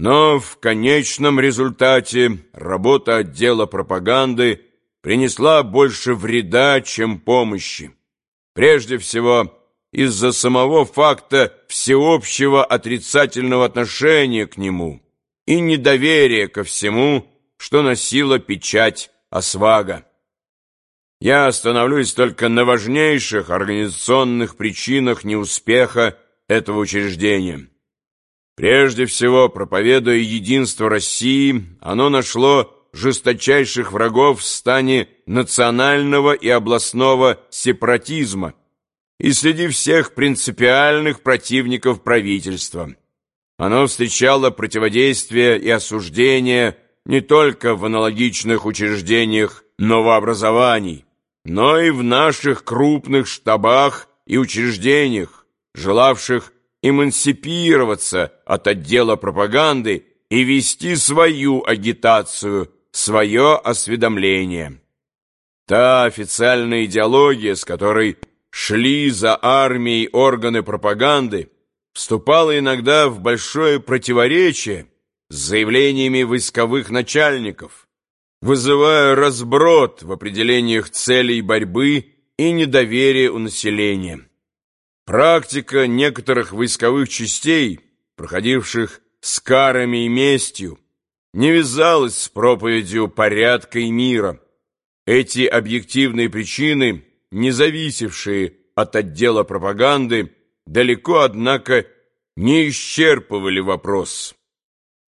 Но в конечном результате работа отдела пропаганды принесла больше вреда, чем помощи. Прежде всего, из-за самого факта всеобщего отрицательного отношения к нему и недоверия ко всему, что носила печать Освага. Я остановлюсь только на важнейших организационных причинах неуспеха этого учреждения. Прежде всего, проповедуя единство России, оно нашло жесточайших врагов в стане национального и областного сепаратизма и среди всех принципиальных противников правительства. Оно встречало противодействие и осуждение не только в аналогичных учреждениях новообразований, но и в наших крупных штабах и учреждениях, желавших эмансипироваться от отдела пропаганды и вести свою агитацию, свое осведомление. Та официальная идеология, с которой шли за армией органы пропаганды, вступала иногда в большое противоречие с заявлениями войсковых начальников, вызывая разброд в определениях целей борьбы и недоверие у населения. Практика некоторых войсковых частей, проходивших с карами и местью, не вязалась с проповедью порядка и мира. Эти объективные причины, не зависевшие от отдела пропаганды, далеко, однако, не исчерпывали вопрос.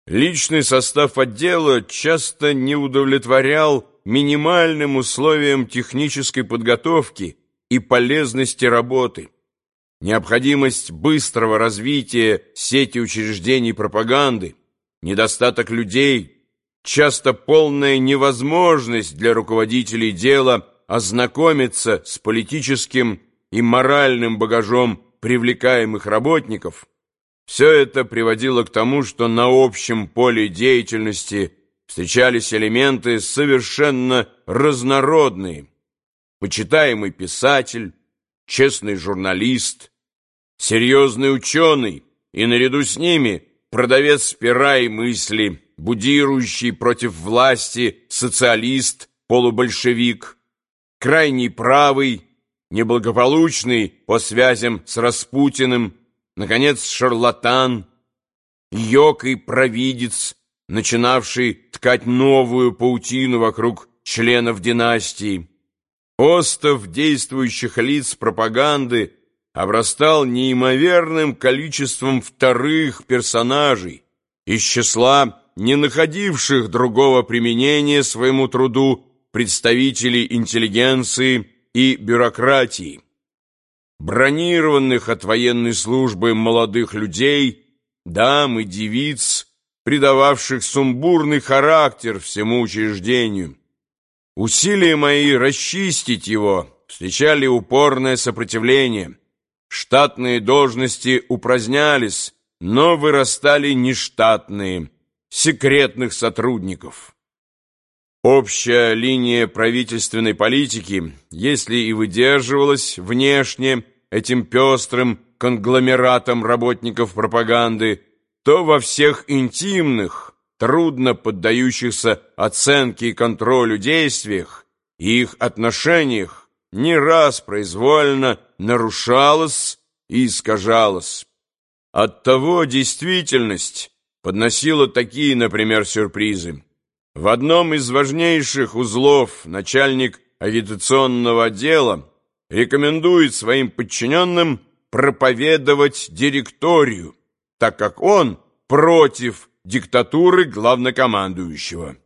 Личный состав отдела часто не удовлетворял минимальным условиям технической подготовки и полезности работы. Необходимость быстрого развития сети учреждений пропаганды, недостаток людей, часто полная невозможность для руководителей дела ознакомиться с политическим и моральным багажом привлекаемых работников – все это приводило к тому, что на общем поле деятельности встречались элементы совершенно разнородные. Почитаемый писатель, честный журналист, серьезный ученый и наряду с ними продавец пера и мысли, будирующий против власти социалист, полубольшевик, крайний правый, неблагополучный по связям с Распутиным, наконец, шарлатан, йог и провидец, начинавший ткать новую паутину вокруг членов династии. Остов действующих лиц пропаганды обрастал неимоверным количеством вторых персонажей из числа не находивших другого применения своему труду представителей интеллигенции и бюрократии бронированных от военной службы молодых людей, дам и девиц, придававших сумбурный характер всему учреждению. Усилия мои расчистить его встречали упорное сопротивление. Штатные должности упразднялись, но вырастали нештатные, секретных сотрудников. Общая линия правительственной политики, если и выдерживалась внешне этим пестрым конгломератом работников пропаганды, то во всех интимных, трудно поддающихся оценке и контролю действиях и их отношениях не раз произвольно нарушалось и искажалось. Оттого действительность подносила такие, например, сюрпризы. В одном из важнейших узлов начальник агитационного отдела рекомендует своим подчиненным проповедовать директорию, так как он против диктатуры главнокомандующего.